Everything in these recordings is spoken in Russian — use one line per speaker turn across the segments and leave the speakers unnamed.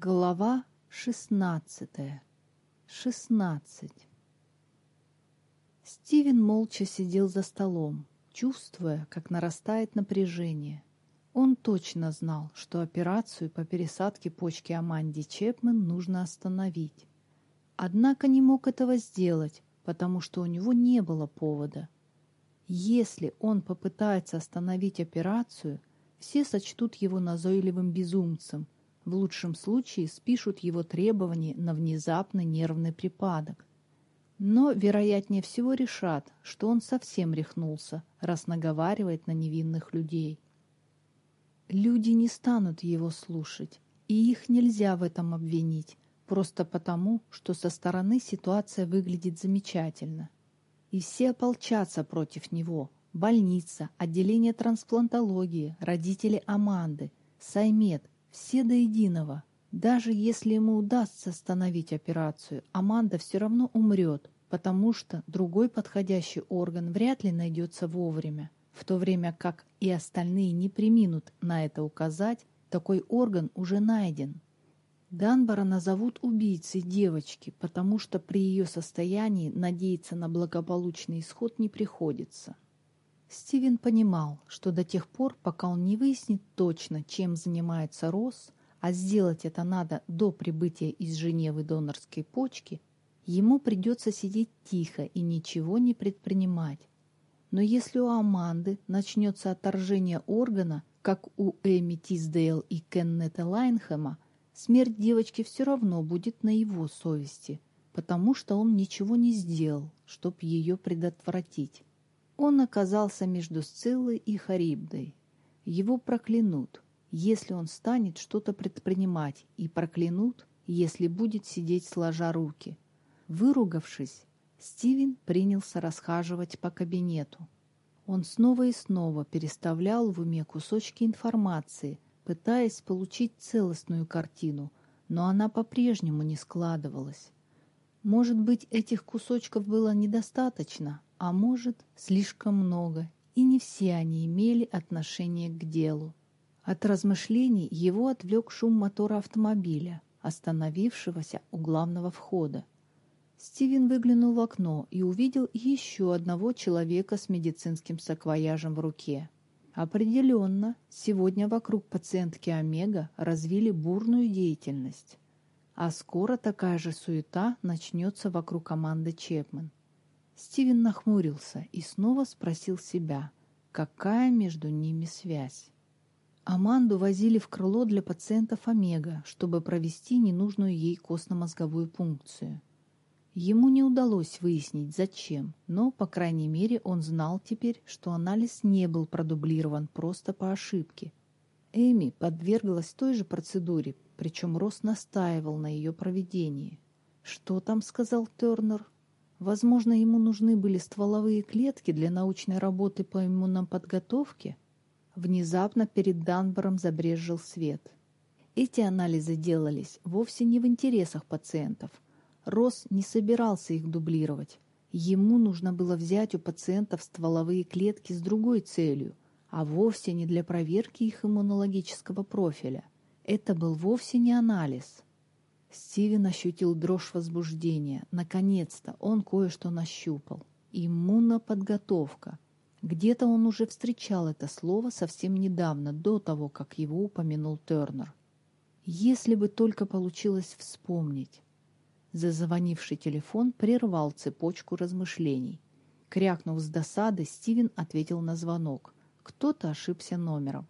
Глава шестнадцатая. Шестнадцать. Стивен молча сидел за столом, чувствуя, как нарастает напряжение. Он точно знал, что операцию по пересадке почки Аманди Чепмен нужно остановить. Однако не мог этого сделать, потому что у него не было повода. Если он попытается остановить операцию, все сочтут его назойливым безумцем, в лучшем случае спишут его требования на внезапный нервный припадок. Но, вероятнее всего, решат, что он совсем рехнулся, раз наговаривает на невинных людей. Люди не станут его слушать, и их нельзя в этом обвинить, просто потому, что со стороны ситуация выглядит замечательно. И все ополчатся против него. Больница, отделение трансплантологии, родители Аманды, Саймет, все до единого. Даже если ему удастся остановить операцию, Аманда все равно умрет, потому что другой подходящий орган вряд ли найдется вовремя в то время как и остальные не приминут на это указать, такой орган уже найден. Данбара назовут убийцей девочки, потому что при ее состоянии надеяться на благополучный исход не приходится. Стивен понимал, что до тех пор, пока он не выяснит точно, чем занимается Росс, а сделать это надо до прибытия из Женевы донорской почки, ему придется сидеть тихо и ничего не предпринимать, но если у Аманды начнется отторжение органа, как у Эми Тиздейл и Кеннета Лайнхэма, смерть девочки все равно будет на его совести, потому что он ничего не сделал, чтобы ее предотвратить. Он оказался между Сциллой и Харибдой. Его проклянут, если он станет что-то предпринимать, и проклянут, если будет сидеть сложа руки. Выругавшись, Стивен принялся расхаживать по кабинету. Он снова и снова переставлял в уме кусочки информации, пытаясь получить целостную картину, но она по-прежнему не складывалась. Может быть, этих кусочков было недостаточно, а может, слишком много, и не все они имели отношение к делу. От размышлений его отвлек шум мотора автомобиля, остановившегося у главного входа. Стивен выглянул в окно и увидел еще одного человека с медицинским саквояжем в руке. Определенно, сегодня вокруг пациентки Омега развили бурную деятельность. А скоро такая же суета начнется вокруг команды Чепмен. Стивен нахмурился и снова спросил себя, какая между ними связь. Аманду возили в крыло для пациентов Омега, чтобы провести ненужную ей костно-мозговую пункцию. Ему не удалось выяснить, зачем, но, по крайней мере, он знал теперь, что анализ не был продублирован просто по ошибке. Эми подверглась той же процедуре, причем Росс настаивал на ее проведении. «Что там?» — сказал Тернер. «Возможно, ему нужны были стволовые клетки для научной работы по иммунном подготовке?» Внезапно перед Данбором забрезжил свет. Эти анализы делались вовсе не в интересах пациентов — Росс не собирался их дублировать. Ему нужно было взять у пациентов стволовые клетки с другой целью, а вовсе не для проверки их иммунологического профиля. Это был вовсе не анализ. Стивен ощутил дрожь возбуждения. Наконец-то он кое-что нащупал. Иммуноподготовка. Где-то он уже встречал это слово совсем недавно, до того, как его упомянул Тернер. Если бы только получилось вспомнить. Зазвонивший телефон прервал цепочку размышлений. Крякнув с досады, Стивен ответил на звонок. Кто-то ошибся номером.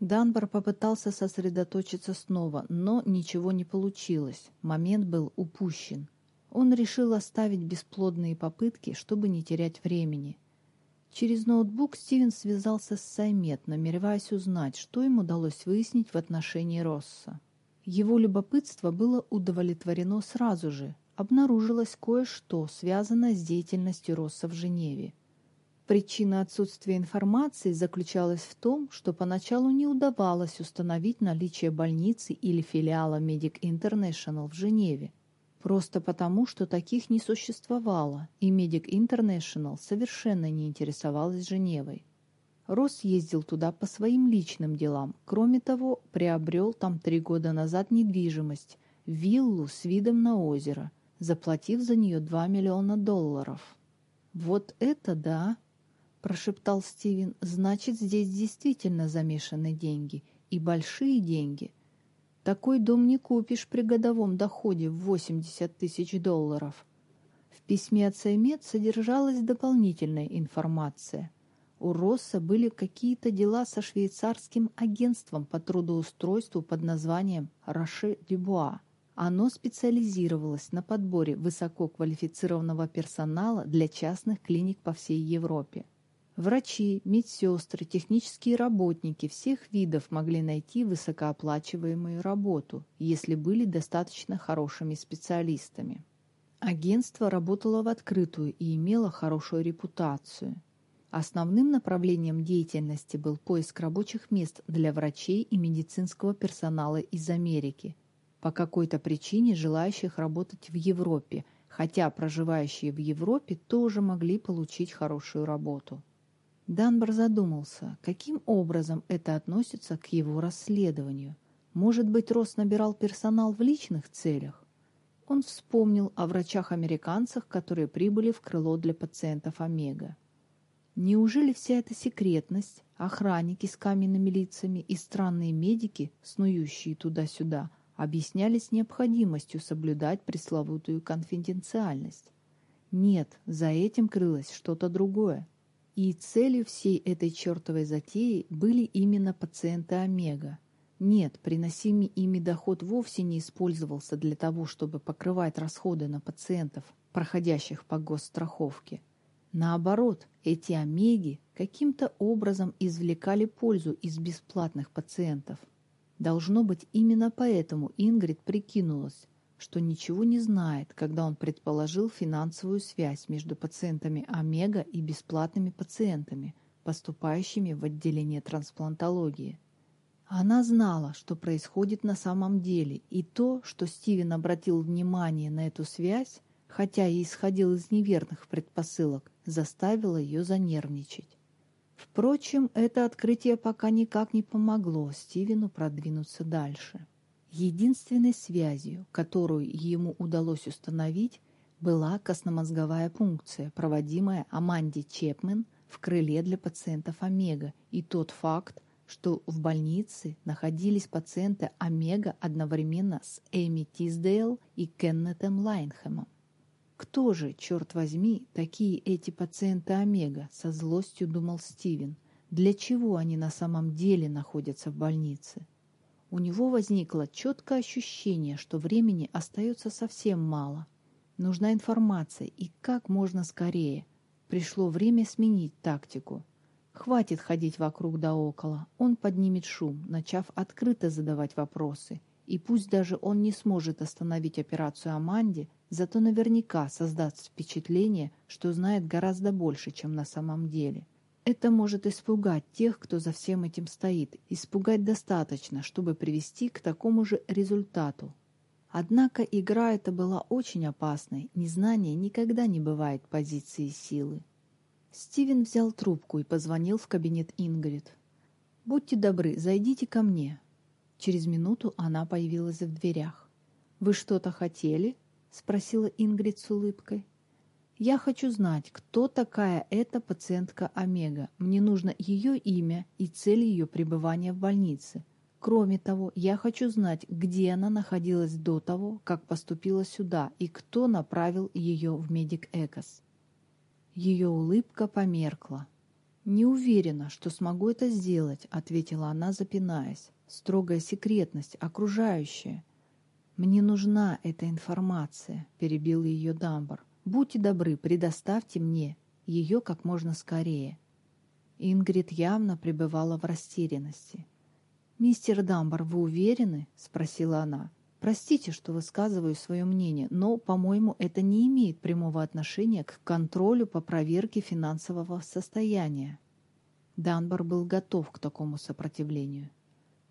Данбар попытался сосредоточиться снова, но ничего не получилось. Момент был упущен. Он решил оставить бесплодные попытки, чтобы не терять времени. Через ноутбук Стивен связался с Саймет, намереваясь узнать, что им удалось выяснить в отношении Росса. Его любопытство было удовлетворено сразу же. Обнаружилось кое-что, связанное с деятельностью Росса в Женеве. Причина отсутствия информации заключалась в том, что поначалу не удавалось установить наличие больницы или филиала Medic International в Женеве. Просто потому, что таких не существовало, и Medic International совершенно не интересовалась Женевой. Росс ездил туда по своим личным делам. Кроме того, приобрел там три года назад недвижимость, виллу с видом на озеро, заплатив за нее 2 миллиона долларов. «Вот это да!» – прошептал Стивен. «Значит, здесь действительно замешаны деньги. И большие деньги. Такой дом не купишь при годовом доходе в 80 тысяч долларов». В письме от Саймет содержалась дополнительная информация – у Росса были какие-то дела со швейцарским агентством по трудоустройству под названием «Роше Дюбуа». Оно специализировалось на подборе высококвалифицированного персонала для частных клиник по всей Европе. Врачи, медсестры, технические работники всех видов могли найти высокооплачиваемую работу, если были достаточно хорошими специалистами. Агентство работало в открытую и имело хорошую репутацию – Основным направлением деятельности был поиск рабочих мест для врачей и медицинского персонала из Америки, по какой-то причине желающих работать в Европе, хотя проживающие в Европе тоже могли получить хорошую работу. Данбар задумался, каким образом это относится к его расследованию. Может быть, Рос набирал персонал в личных целях? Он вспомнил о врачах-американцах, которые прибыли в крыло для пациентов Омега. Неужели вся эта секретность, охранники с каменными лицами и странные медики, снующие туда-сюда, объяснялись необходимостью соблюдать пресловутую конфиденциальность? Нет, за этим крылось что-то другое. И целью всей этой чертовой затеи были именно пациенты Омега. Нет, приносимый ими доход вовсе не использовался для того, чтобы покрывать расходы на пациентов, проходящих по госстраховке. Наоборот, эти омеги каким-то образом извлекали пользу из бесплатных пациентов. Должно быть, именно поэтому Ингрид прикинулась, что ничего не знает, когда он предположил финансовую связь между пациентами омега и бесплатными пациентами, поступающими в отделение трансплантологии. Она знала, что происходит на самом деле, и то, что Стивен обратил внимание на эту связь, хотя и исходил из неверных предпосылок, заставило ее занервничать. Впрочем, это открытие пока никак не помогло Стивену продвинуться дальше. Единственной связью, которую ему удалось установить, была костномозговая пункция, проводимая Аманди Чепмен в крыле для пациентов Омега, и тот факт, что в больнице находились пациенты Омега одновременно с Эми Тиздейл и Кеннетом Лайнхэмом. Кто же, черт возьми, такие эти пациенты Омега, со злостью думал Стивен. Для чего они на самом деле находятся в больнице? У него возникло четкое ощущение, что времени остается совсем мало. Нужна информация и как можно скорее. Пришло время сменить тактику. Хватит ходить вокруг да около. Он поднимет шум, начав открыто задавать вопросы. И пусть даже он не сможет остановить операцию Аманде, зато наверняка создаст впечатление, что знает гораздо больше, чем на самом деле. Это может испугать тех, кто за всем этим стоит, испугать достаточно, чтобы привести к такому же результату. Однако игра эта была очень опасной, незнание никогда не бывает позиции силы. Стивен взял трубку и позвонил в кабинет Ингрид. «Будьте добры, зайдите ко мне». Через минуту она появилась в дверях. «Вы что-то хотели?» — спросила Ингрид с улыбкой. «Я хочу знать, кто такая эта пациентка Омега. Мне нужно ее имя и цель ее пребывания в больнице. Кроме того, я хочу знать, где она находилась до того, как поступила сюда, и кто направил ее в Медик Экос». Ее улыбка померкла. «Не уверена, что смогу это сделать», — ответила она, запинаясь. «Строгая секретность, окружающая. «Мне нужна эта информация», — перебил ее Дамбар. «Будьте добры, предоставьте мне ее как можно скорее». Ингрид явно пребывала в растерянности. «Мистер Дамбар, вы уверены?» — спросила она. «Простите, что высказываю свое мнение, но, по-моему, это не имеет прямого отношения к контролю по проверке финансового состояния». Данбар был готов к такому сопротивлению.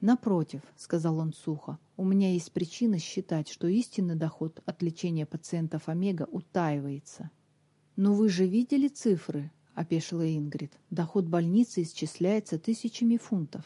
«Напротив», — сказал он сухо, — «у меня есть причина считать, что истинный доход от лечения пациентов Омега утаивается». «Но вы же видели цифры?» — опешила Ингрид. «Доход больницы исчисляется тысячами фунтов».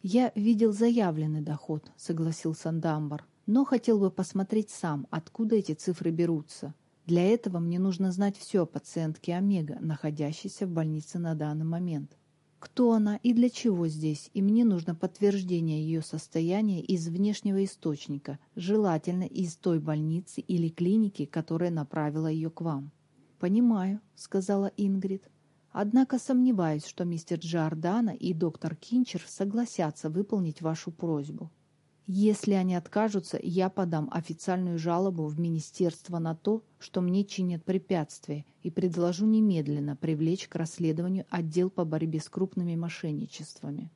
«Я видел заявленный доход», — согласился Дамбар, «но хотел бы посмотреть сам, откуда эти цифры берутся. Для этого мне нужно знать все о пациентке Омега, находящейся в больнице на данный момент. Кто она и для чего здесь, и мне нужно подтверждение ее состояния из внешнего источника, желательно из той больницы или клиники, которая направила ее к вам». «Понимаю», — сказала Ингрид. «Однако сомневаюсь, что мистер Джордана и доктор Кинчер согласятся выполнить вашу просьбу. Если они откажутся, я подам официальную жалобу в министерство на то, что мне чинят препятствия, и предложу немедленно привлечь к расследованию отдел по борьбе с крупными мошенничествами».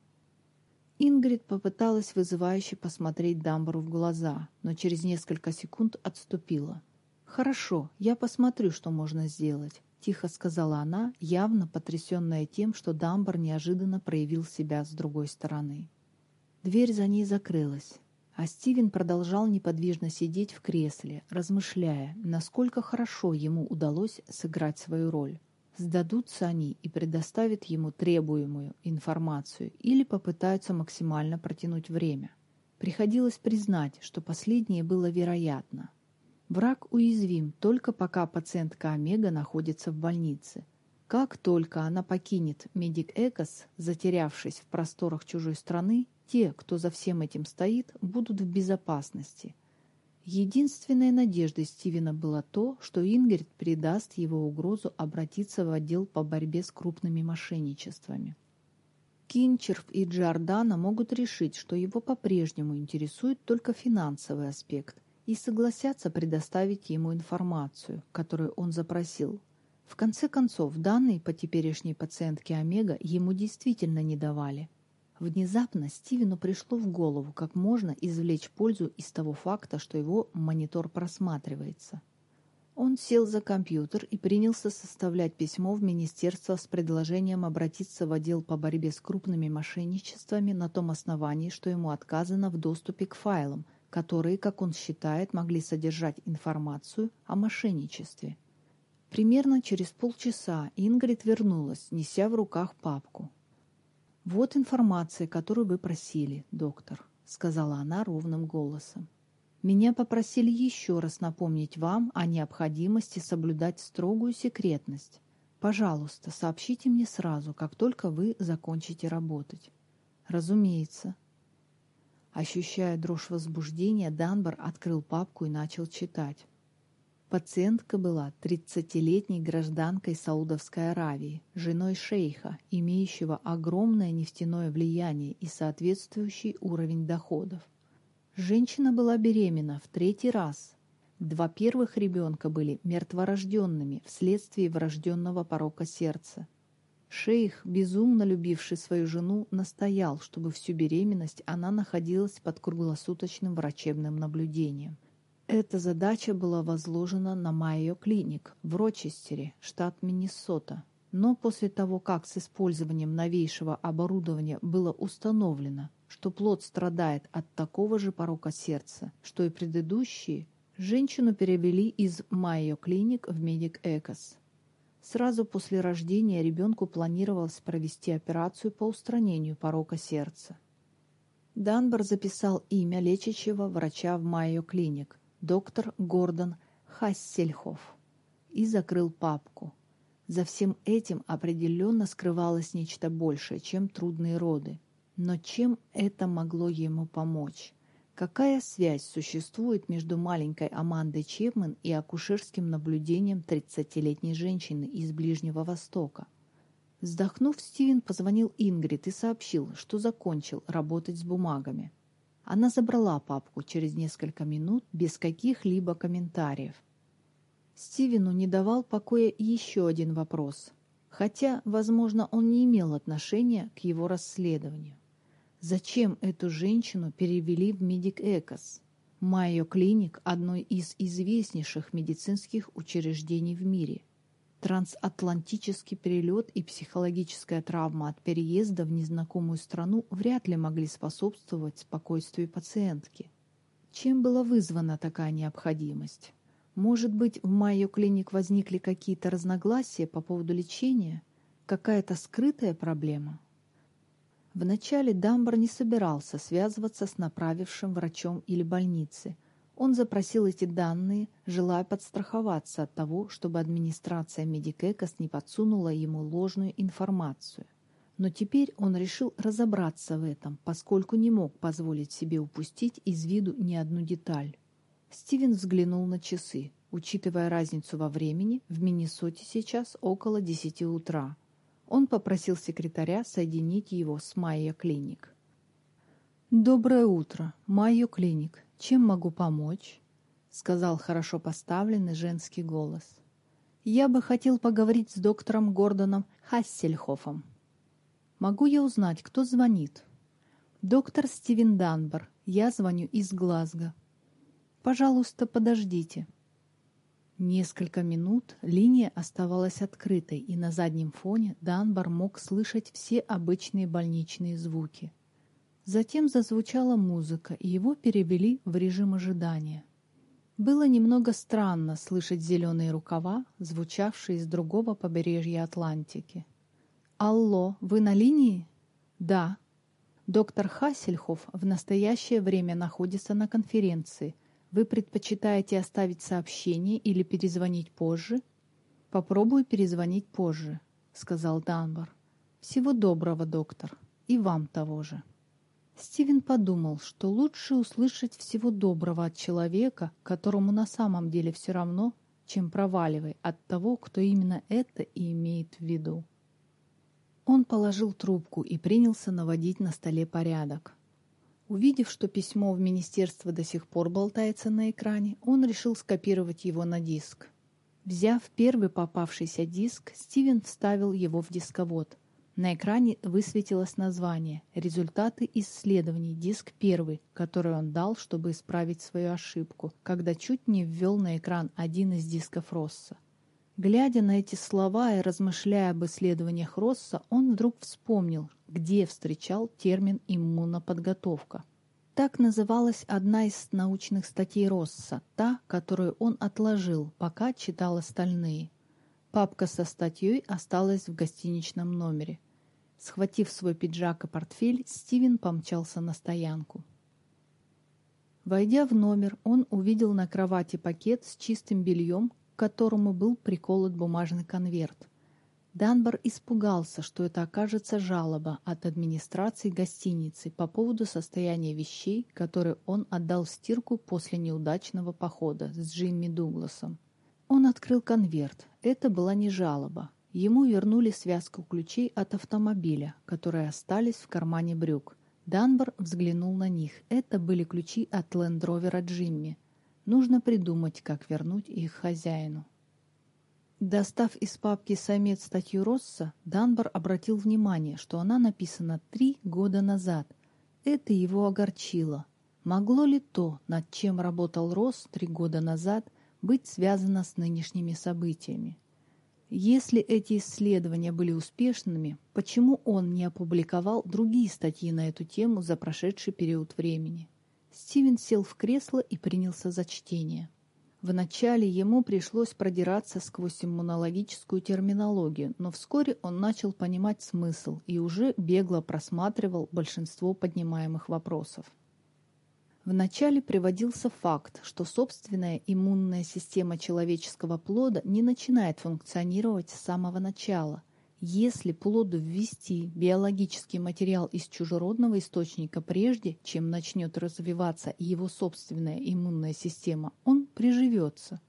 Ингрид попыталась вызывающе посмотреть Дамбару в глаза, но через несколько секунд отступила. «Хорошо, я посмотрю, что можно сделать», — тихо сказала она, явно потрясенная тем, что Дамбар неожиданно проявил себя с другой стороны. Дверь за ней закрылась, а Стивен продолжал неподвижно сидеть в кресле, размышляя, насколько хорошо ему удалось сыграть свою роль. Сдадутся они и предоставят ему требуемую информацию или попытаются максимально протянуть время. Приходилось признать, что последнее было вероятно — Враг уязвим только пока пациентка Омега находится в больнице. Как только она покинет Медик Экос, затерявшись в просторах чужой страны, те, кто за всем этим стоит, будут в безопасности. Единственной надеждой Стивена было то, что Ингрид придаст его угрозу обратиться в отдел по борьбе с крупными мошенничествами. Кинчерф и Джордана могут решить, что его по-прежнему интересует только финансовый аспект, и согласятся предоставить ему информацию, которую он запросил. В конце концов, данные по теперешней пациентке Омега ему действительно не давали. Внезапно Стивену пришло в голову, как можно извлечь пользу из того факта, что его монитор просматривается. Он сел за компьютер и принялся составлять письмо в министерство с предложением обратиться в отдел по борьбе с крупными мошенничествами на том основании, что ему отказано в доступе к файлам – которые, как он считает, могли содержать информацию о мошенничестве. Примерно через полчаса Ингрид вернулась, неся в руках папку. «Вот информация, которую вы просили, доктор», — сказала она ровным голосом. «Меня попросили еще раз напомнить вам о необходимости соблюдать строгую секретность. Пожалуйста, сообщите мне сразу, как только вы закончите работать». «Разумеется», Ощущая дрожь возбуждения, Данбар открыл папку и начал читать. Пациентка была 30-летней гражданкой Саудовской Аравии, женой шейха, имеющего огромное нефтяное влияние и соответствующий уровень доходов. Женщина была беременна в третий раз. Два первых ребенка были мертворожденными вследствие врожденного порока сердца. Шейх, безумно любивший свою жену, настоял, чтобы всю беременность она находилась под круглосуточным врачебным наблюдением. Эта задача была возложена на Mayo Clinic в Рочестере, штат Миннесота. Но после того, как с использованием новейшего оборудования было установлено, что плод страдает от такого же порока сердца, что и предыдущие, женщину перевели из Mayo Clinic в Medic Ecosse. Сразу после рождения ребенку планировалось провести операцию по устранению порока сердца. Данбар записал имя лечащего врача в Майо Клиник, доктор Гордон Хассельхоф, и закрыл папку. За всем этим определенно скрывалось нечто большее, чем трудные роды. Но чем это могло ему помочь? Какая связь существует между маленькой Амандой Чепмен и акушерским наблюдением 30-летней женщины из Ближнего Востока? Вздохнув, Стивен позвонил Ингрид и сообщил, что закончил работать с бумагами. Она забрала папку через несколько минут без каких-либо комментариев. Стивену не давал покоя еще один вопрос, хотя, возможно, он не имел отношения к его расследованию. Зачем эту женщину перевели в Medic Ecosse? Mayo Clinic – одной из известнейших медицинских учреждений в мире. Трансатлантический перелет и психологическая травма от переезда в незнакомую страну вряд ли могли способствовать спокойствию пациентки. Чем была вызвана такая необходимость? Может быть, в Майо Клиник возникли какие-то разногласия по поводу лечения? Какая-то скрытая проблема? Вначале Дамбар не собирался связываться с направившим врачом или больницей. Он запросил эти данные, желая подстраховаться от того, чтобы администрация Медикекас не подсунула ему ложную информацию. Но теперь он решил разобраться в этом, поскольку не мог позволить себе упустить из виду ни одну деталь. Стивен взглянул на часы. Учитывая разницу во времени, в Миннесоте сейчас около 10 утра. Он попросил секретаря соединить его с Майя Клиник. «Доброе утро, Майо Клиник. Чем могу помочь?» — сказал хорошо поставленный женский голос. «Я бы хотел поговорить с доктором Гордоном Хассельхофом. Могу я узнать, кто звонит?» «Доктор Стивен Данбар. Я звоню из Глазго. Пожалуйста, подождите». Несколько минут линия оставалась открытой, и на заднем фоне Данбар мог слышать все обычные больничные звуки. Затем зазвучала музыка, и его перевели в режим ожидания. Было немного странно слышать зеленые рукава, звучавшие с другого побережья Атлантики. «Алло, вы на линии?» «Да». Доктор Хассельхоф в настоящее время находится на конференции – вы предпочитаете оставить сообщение или перезвонить позже? Попробую перезвонить позже, сказал Данбар. Всего доброго, доктор. И вам того же. Стивен подумал, что лучше услышать всего доброго от человека, которому на самом деле все равно, чем проваливай от того, кто именно это и имеет в виду. Он положил трубку и принялся наводить на столе порядок. Увидев, что письмо в министерство до сих пор болтается на экране, он решил скопировать его на диск. Взяв первый попавшийся диск, Стивен вставил его в дисковод. На экране высветилось название «Результаты исследований. Диск первый», который он дал, чтобы исправить свою ошибку, когда чуть не ввел на экран один из дисков Росса. Глядя на эти слова и размышляя об исследованиях Росса, он вдруг вспомнил, где встречал термин «иммуноподготовка». Так называлась одна из научных статей Росса, та, которую он отложил, пока читал остальные. Папка со статьей осталась в гостиничном номере. Схватив свой пиджак и портфель, Стивен помчался на стоянку. Войдя в номер, он увидел на кровати пакет с чистым бельем, к которому был приколот бумажный конверт. Данбар испугался, что это окажется жалоба от администрации гостиницы по поводу состояния вещей, которые он отдал в стирку после неудачного похода с Джимми Дугласом. Он открыл конверт. Это была не жалоба. Ему вернули связку ключей от автомобиля, которые остались в кармане брюк. Данбар взглянул на них. Это были ключи от лендровера Джимми. Нужно придумать, как вернуть их хозяину. Достав из папки «Самец» статью Росса, Данбар обратил внимание, что она написана три года назад. Это его огорчило. Могло ли то, над чем работал Росс три года назад, быть связано с нынешними событиями? Если эти исследования были успешными, почему он не опубликовал другие статьи на эту тему за прошедший период времени? Стивен сел в кресло и принялся за чтение. Вначале ему пришлось продираться сквозь иммунологическую терминологию, но вскоре он начал понимать смысл и уже бегло просматривал большинство поднимаемых вопросов. Вначале приводился факт, что собственная иммунная система человеческого плода не начинает функционировать с самого начала, если плоду ввести биологический материал из чужеродного источника прежде, чем начнет развиваться его собственная иммунная система, он приживется.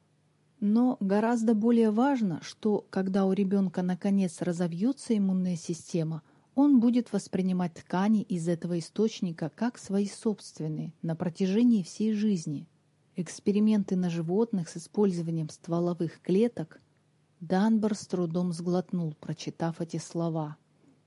Но гораздо более важно, что когда у ребенка наконец разовьется иммунная система, он будет воспринимать ткани из этого источника как свои собственные на протяжении всей жизни. Эксперименты на животных с использованием стволовых клеток Данбар с трудом сглотнул, прочитав эти слова.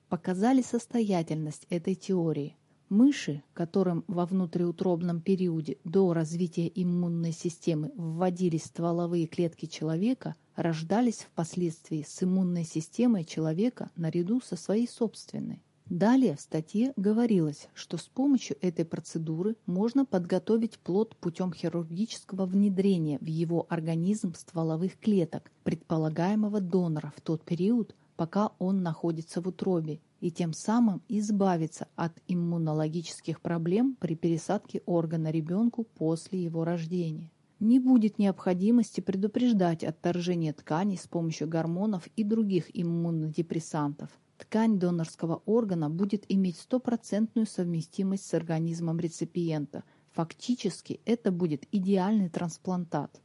Показали состоятельность этой теории. Мыши, которым во внутриутробном периоде до развития иммунной системы вводились стволовые клетки человека, рождались впоследствии с иммунной системой человека наряду со своей собственной. Далее в статье говорилось, что с помощью этой процедуры можно подготовить плод путем хирургического внедрения в его организм стволовых клеток предполагаемого донора в тот период, пока он находится в утробе, и тем самым избавиться от иммунологических проблем при пересадке органа ребенку после его рождения. Не будет необходимости предупреждать отторжение тканей с помощью гормонов и других иммунодепрессантов, ткань донорского органа будет иметь стопроцентную совместимость с организмом реципиента. Фактически это будет идеальный трансплантат.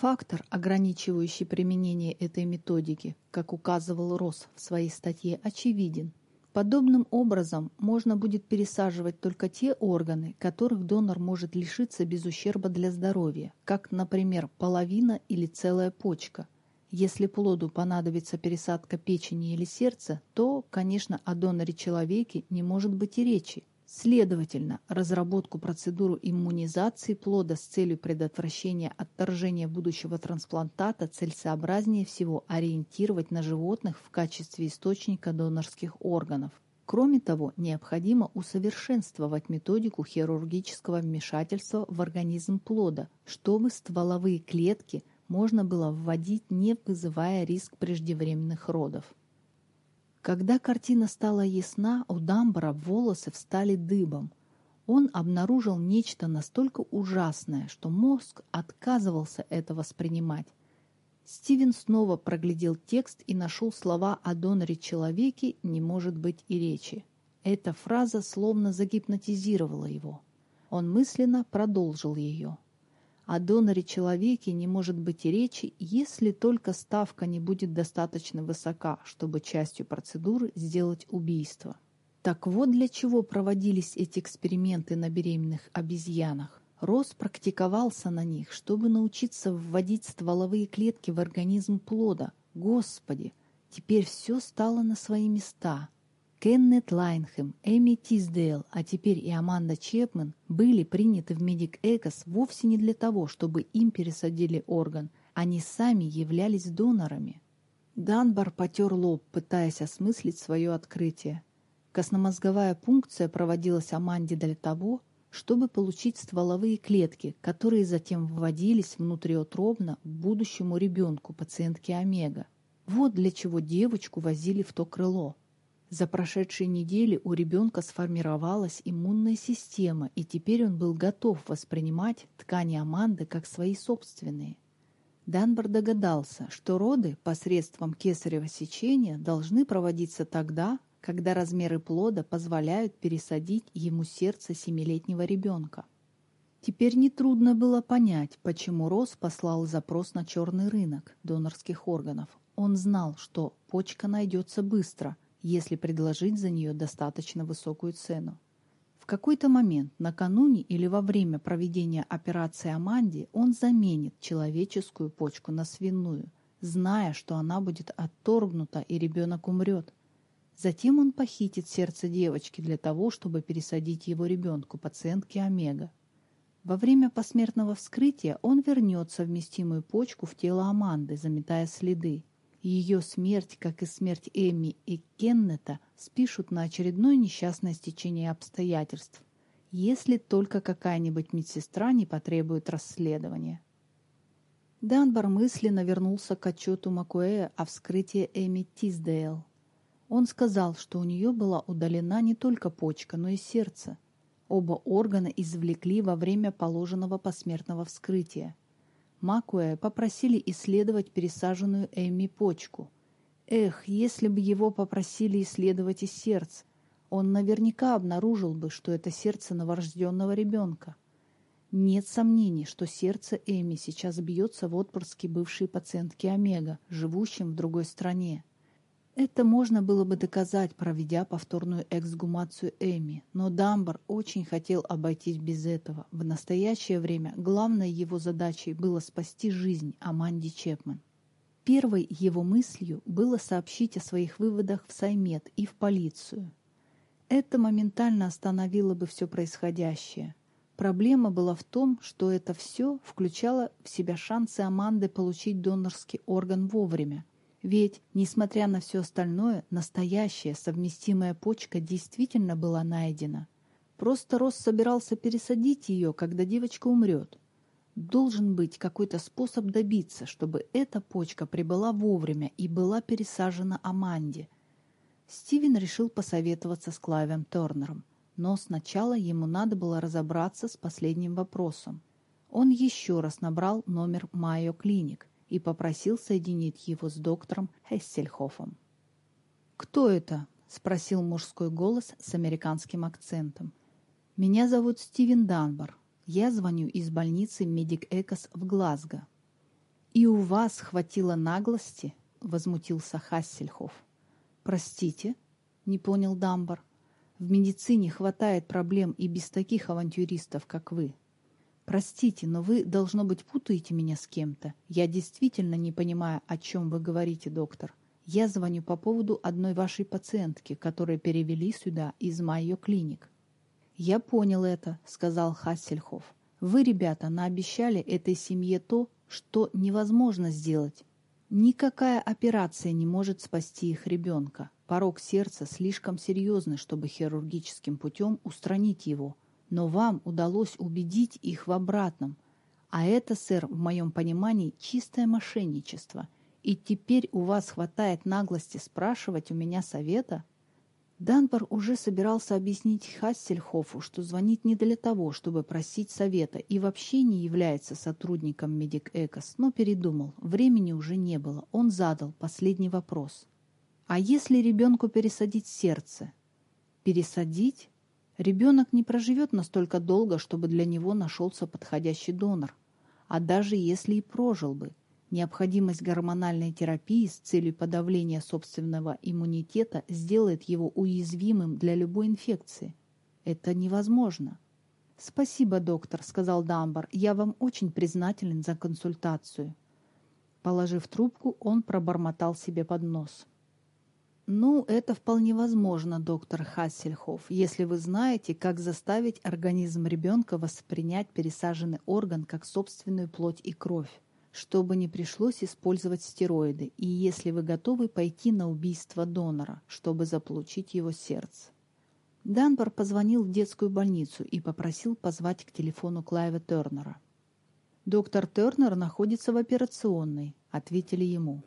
Фактор, ограничивающий применение этой методики, как указывал Росс в своей статье, очевиден. Подобным образом можно будет пересаживать только те органы, которых донор может лишиться без ущерба для здоровья, как, например, половина или целая почка – если плоду понадобится пересадка печени или сердца, то, конечно, о доноре-человеке не может быть и речи. Следовательно, разработку процедуру иммунизации плода с целью предотвращения отторжения будущего трансплантата целесообразнее всего ориентировать на животных в качестве источника донорских органов. Кроме того, необходимо усовершенствовать методику хирургического вмешательства в организм плода, чтобы стволовые клетки – можно было вводить, не вызывая риск преждевременных родов. Когда картина стала ясна, у Дамбара волосы встали дыбом. Он обнаружил нечто настолько ужасное, что мозг отказывался это воспринимать. Стивен снова проглядел текст и нашел слова о доноре-человеке «не может быть и речи». Эта фраза словно загипнотизировала его. Он мысленно продолжил ее. О доноре-человеке не может быть и речи, если только ставка не будет достаточно высока, чтобы частью процедуры сделать убийство. Так вот для чего проводились эти эксперименты на беременных обезьянах. Рос практиковался на них, чтобы научиться вводить стволовые клетки в организм плода. Господи, теперь все стало на свои места. Кеннет Лайнхэм, Эми Тиздейл, а теперь и Аманда Чепмен были приняты в Medic Ecosse вовсе не для того, чтобы им пересадили орган. Они сами являлись донорами. Данбар потер лоб, пытаясь осмыслить свое открытие. Костномозговая пункция проводилась Аманде для того, чтобы получить стволовые клетки, которые затем вводились внутриутробно будущему ребенку, пациентке Омега. Вот для чего девочку возили в то крыло. За прошедшие недели у ребенка сформировалась иммунная система, и теперь он был готов воспринимать ткани Аманды как свои собственные. Данбар догадался, что роды посредством кесарево сечения должны проводиться тогда, когда размеры плода позволяют пересадить ему сердце семилетнего ребенка. Теперь нетрудно было понять, почему Рос послал запрос на черный рынок донорских органов. Он знал, что почка найдется быстро – если предложить за нее достаточно высокую цену. В какой-то момент, накануне или во время проведения операции Аманди, он заменит человеческую почку на свиную, зная, что она будет отторгнута и ребенок умрет. Затем он похитит сердце девочки для того, чтобы пересадить его ребенку, пациентке Омега. Во время посмертного вскрытия он вернет совместимую почку в тело Аманды, заметая следы. Ее смерть, как и смерть Эми и Кеннета, спишут на очередное несчастное стечение обстоятельств, если только какая-нибудь медсестра не потребует расследования. Данбар мысленно вернулся к отчету Макуэя о вскрытии Эми Тиздейл. Он сказал, что у нее была удалена не только почка, но и сердце. Оба органа извлекли во время положенного посмертного вскрытия – Макуэ попросили исследовать пересаженную Эми почку. Эх, если бы его попросили исследовать и сердце, он наверняка обнаружил бы, что это сердце новорожденного ребенка. Нет сомнений, что сердце Эми сейчас бьется в отпрыске бывшей пациентки Омега, живущем в другой стране. Это можно было бы доказать, проведя повторную эксгумацию Эми, но Дамбар очень хотел обойтись без этого. В настоящее время главной его задачей было спасти жизнь Аманди Чепмен. Первой его мыслью было сообщить о своих выводах в Саймет и в полицию. Это моментально остановило бы все происходящее. Проблема была в том, что это все включало в себя шансы Аманды получить донорский орган вовремя – Ведь, несмотря на все остальное, настоящая совместимая почка действительно была найдена. Просто Росс собирался пересадить ее, когда девочка умрет. Должен быть какой-то способ добиться, чтобы эта почка прибыла вовремя и была пересажена Аманде. Стивен решил посоветоваться с Клавием Тернером, но сначала ему надо было разобраться с последним вопросом. Он еще раз набрал номер Майо Клиник и попросил соединить его с доктором Хессельхофом. «Кто это?» — спросил мужской голос с американским акцентом. «Меня зовут Стивен Данбар. Я звоню из больницы Medic Ecosse в Глазго. И у вас хватило наглости? Возмутился Хассельхоф. Простите? Не понял Данбар. В медицине хватает проблем и без таких авантюристов, как вы. Простите, но вы, должно быть, путаете меня с кем-то. Я действительно не понимаю, о чем вы говорите, доктор. Я звоню по поводу одной вашей пациентки, которую перевели сюда из Mayo Clinic. «Я понял это», — сказал Хассельхоф. «Вы, ребята, наобещали этой семье то, что невозможно сделать. Никакая операция не может спасти их ребенка. Порог сердца слишком серьезный, чтобы хирургическим путем устранить его. Но вам удалось убедить их в обратном. А это, сэр, в моем понимании, чистое мошенничество. И теперь у вас хватает наглости спрашивать у меня совета?» Данбар уже собирался объяснить Хассельхофу, что звонит не для того, чтобы просить совета и вообще не является сотрудником Медик Экос, но передумал. Времени уже не было. Он задал последний вопрос. «А если ребенку пересадить сердце?» «Пересадить?» Ребенок не проживет настолько долго, чтобы для него нашелся подходящий донор. А даже если и прожил бы, Необходимость гормональной терапии с целью подавления собственного иммунитета сделает его уязвимым для любой инфекции. Это невозможно. «Спасибо, доктор», — сказал Дамбар. «Я вам очень признателен за консультацию». Положив трубку, он пробормотал себе под нос. «Ну, это вполне возможно, доктор Хассельхоф, если вы знаете, как заставить организм ребенка воспринять пересаженный орган как собственную плоть и кровь чтобы не пришлось использовать стероиды, и если вы готовы пойти на убийство донора, чтобы заполучить его сердце. Данбар позвонил в детскую больницу и попросил позвать к телефону Клайва Тернера. «Доктор Тернер находится в операционной», — ответили ему.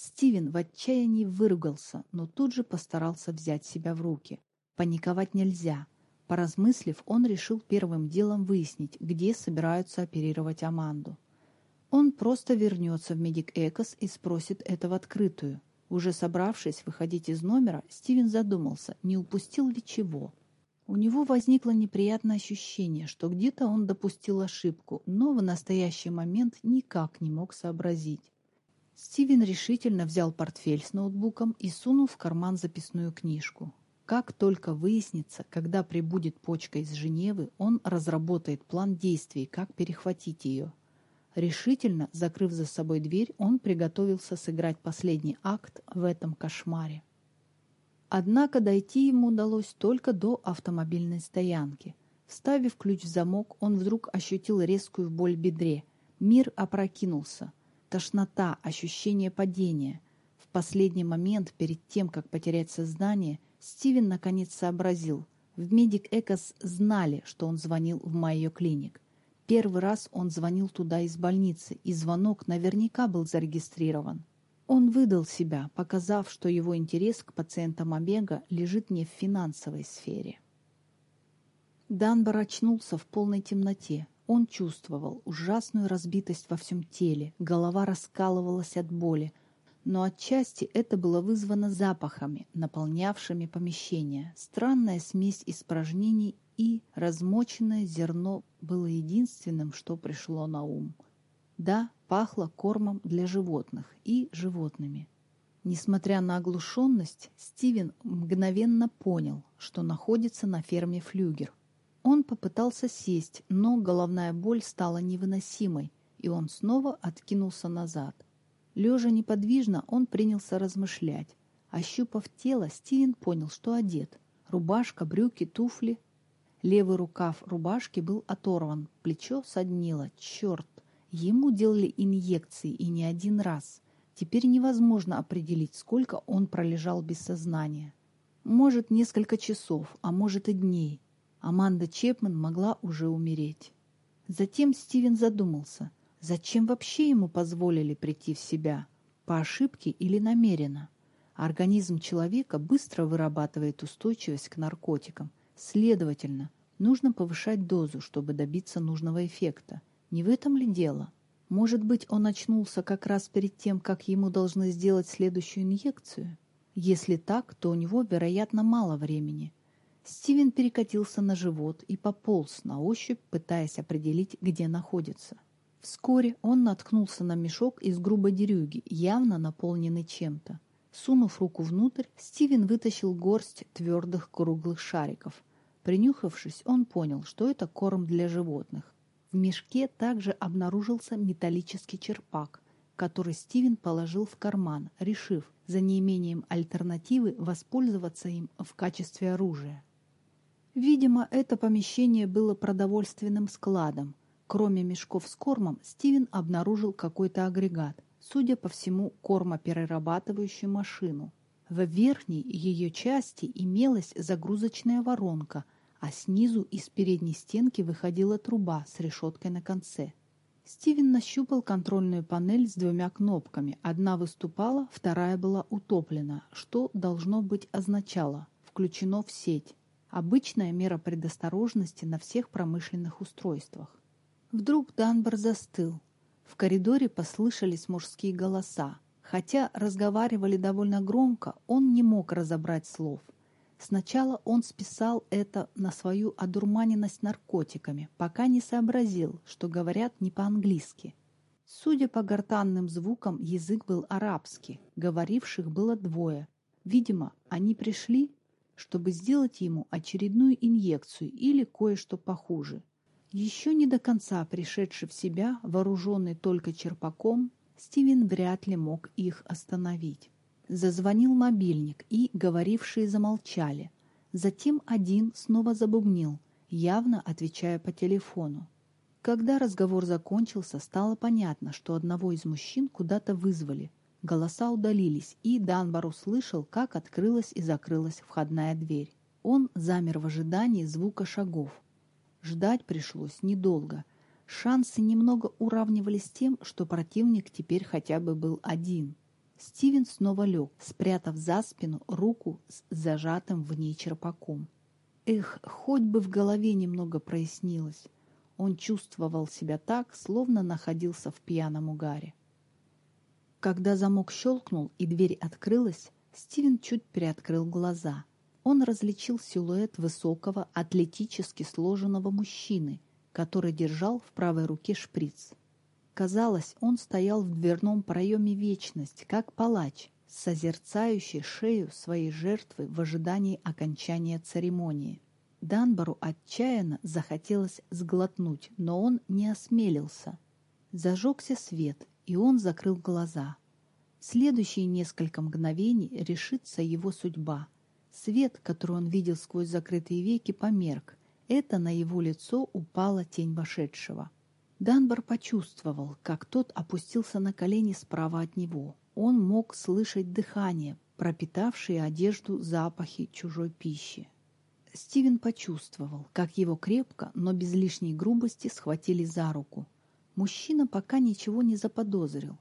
Стивен в отчаянии выругался, но тут же постарался взять себя в руки. Паниковать нельзя. Поразмыслив, он решил первым делом выяснить, где собираются оперировать Аманду. Он просто вернется в Медик Экос и спросит это в открытую. Уже собравшись выходить из номера, Стивен задумался, не упустил ли чего. У него возникло неприятное ощущение, что где-то он допустил ошибку, но в настоящий момент никак не мог сообразить. Стивен решительно взял портфель с ноутбуком и сунул в карман записную книжку. Как только выяснится, когда прибудет почка из Женевы, он разработает план действий, как перехватить ее. Решительно закрыв за собой дверь, он приготовился сыграть последний акт в этом кошмаре. Однако дойти ему удалось только до автомобильной стоянки. Вставив ключ в замок, он вдруг ощутил резкую боль в бедре. Мир опрокинулся. Тошнота, ощущение падения. В последний момент, перед тем, как потерять сознание, Стивен наконец сообразил. В Medic Ecosse знали, что он звонил в Mayo Clinic. Первый раз он звонил туда из больницы, и звонок наверняка был зарегистрирован. Он выдал себя, показав, что его интерес к пациентам Омега лежит не в финансовой сфере. Данбар очнулся в полной темноте. Он чувствовал ужасную разбитость во всем теле, голова раскалывалась от боли, но отчасти это было вызвано запахами, наполнявшими помещение. Странная смесь испражнений и размоченное зерно было единственным, что пришло на ум. Да, пахло кормом для животных и животными. Несмотря на оглушенность, Стивен мгновенно понял, что находится на ферме Флюгер. Он попытался сесть, но головная боль стала невыносимой, и он снова откинулся назад. Лежа неподвижно, он принялся размышлять. Ощупав тело, Стивен понял, что одет. Рубашка, брюки, туфли Левый рукав рубашки был оторван, плечо соднило. Черт! Ему делали инъекции и не один раз. Теперь невозможно определить, сколько он пролежал без сознания. Может, несколько часов, а может и дней. Аманда Чепман могла уже умереть. Затем Стивен задумался, зачем вообще ему позволили прийти в себя, по ошибке или намеренно. Организм человека быстро вырабатывает устойчивость к наркотикам. Следовательно, нужно повышать дозу, чтобы добиться нужного эффекта. Не в этом ли дело? Может быть, он очнулся как раз перед тем, как ему должны сделать следующую инъекцию? Если так, то у него, вероятно, мало времени. Стивен перекатился на живот и пополз на ощупь, пытаясь определить, где находится. Вскоре он наткнулся на мешок из грубой дерюги, явно наполненный чем-то. Сунув руку внутрь, Стивен вытащил горсть твердых круглых шариков. Принюхавшись, он понял, что это корм для животных. В мешке также обнаружился металлический черпак, который Стивен положил в карман, решив, за неимением альтернативы, воспользоваться им в качестве оружия. Видимо, это помещение было продовольственным складом. Кроме мешков с кормом, Стивен обнаружил какой-то агрегат, судя по всему, кормоперерабатывающую машину. В верхней ее части имелась загрузочная воронка, а снизу из передней стенки выходила труба с решеткой на конце. Стивен нащупал контрольную панель с двумя кнопками. Одна выступала, вторая была утоплена, что, должно быть, означало «включено в сеть». Обычная мера предосторожности на всех промышленных устройствах. Вдруг Данбар застыл, в коридоре послышались мужские голоса. Хотя разговаривали довольно громко, он не мог разобрать слов. Сначала он списал это на свою одурманенность наркотиками, пока не сообразил, что говорят не по-английски. Судя по гортанным звукам, язык был арабский, говоривших было двое. Видимо, они пришли, чтобы сделать ему очередную инъекцию или кое-что похуже. Еще не до конца пришедший в себя, вооруженный только черпаком, Стивен вряд ли мог их остановить. Зазвонил мобильник, и говорившие замолчали. Затем один снова забубнил, явно отвечая по телефону. Когда разговор закончился, стало понятно, что одного из мужчин куда-то вызвали. Голоса удалились, и Данбар услышал, как открылась и закрылась входная дверь. Он замер в ожидании звука шагов. Ждать пришлось недолго. Шансы немного уравнивались с тем, что противник теперь хотя бы был один. Стивен снова лег, спрятав за спину руку с зажатым в ней черпаком. Эх, хоть бы в голове немного прояснилось. Он чувствовал себя так, словно находился в пьяном угаре. Когда замок щелкнул и дверь открылась, Стивен чуть приоткрыл глаза он различил силуэт высокого, атлетически сложенного мужчины, который держал в правой руке шприц. Казалось, он стоял в дверном проеме вечность, как палач, созерцающий шею своей жертвы в ожидании окончания церемонии. Данбару отчаянно захотелось сглотнуть, но он не осмелился. Зажегся свет, и он закрыл глаза. В следующие несколько мгновений решится его судьба — Свет, который он видел сквозь закрытые веки, померк. Это на его лицо упала тень вошедшего. Данбар почувствовал, как тот опустился на колени справа от него. Он мог слышать дыхание, пропитавшие одежду запахи чужой пищи. Стивен почувствовал, как его крепко, но без лишней грубости схватили за руку. Мужчина пока ничего не заподозрил.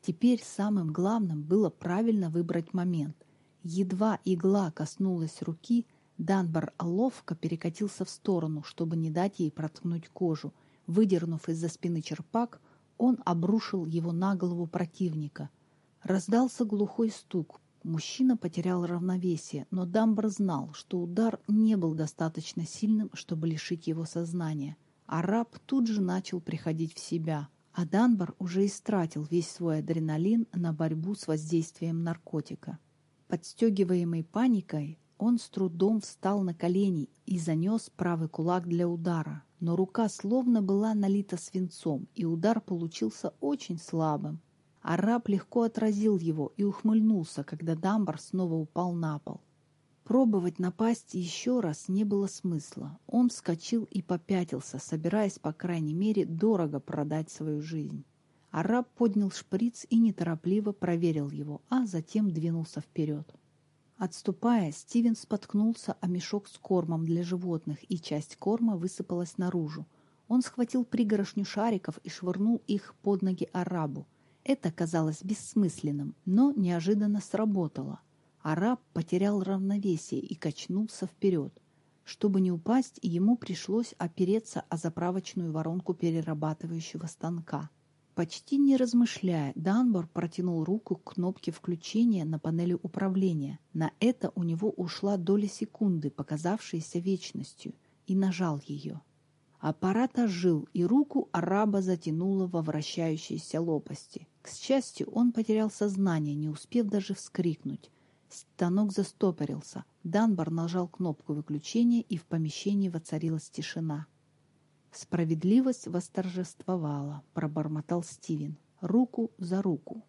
Теперь самым главным было правильно выбрать момент – Едва игла коснулась руки, Данбар ловко перекатился в сторону, чтобы не дать ей проткнуть кожу. Выдернув из-за спины черпак, он обрушил его на голову противника. Раздался глухой стук. Мужчина потерял равновесие, но Дамбар знал, что удар не был достаточно сильным, чтобы лишить его сознания. Араб тут же начал приходить в себя, а Данбар уже истратил весь свой адреналин на борьбу с воздействием наркотика. Подстегиваемый паникой, он с трудом встал на колени и занес правый кулак для удара, но рука словно была налита свинцом, и удар получился очень слабым. Араб легко отразил его и ухмыльнулся, когда Дамбар снова упал на пол. Пробовать напасть еще раз не было смысла. Он вскочил и попятился, собираясь, по крайней мере, дорого продать свою жизнь. Араб поднял шприц и неторопливо проверил его, а затем двинулся вперед. Отступая, Стивен споткнулся о мешок с кормом для животных, и часть корма высыпалась наружу. Он схватил пригорошню шариков и швырнул их под ноги арабу. Это казалось бессмысленным, но неожиданно сработало. Араб потерял равновесие и качнулся вперед. Чтобы не упасть, ему пришлось опереться о заправочную воронку перерабатывающего станка. Почти не размышляя, Данбор протянул руку к кнопке включения на панели управления. На это у него ушла доля секунды, показавшаяся вечностью, и нажал ее. Аппарат ожил, и руку араба затянуло во вращающиеся лопасти. К счастью, он потерял сознание, не успев даже вскрикнуть. Станок застопорился. Данбор нажал кнопку выключения, и в помещении воцарилась тишина. Справедливость восторжествовала, пробормотал Стивен. Руку за руку.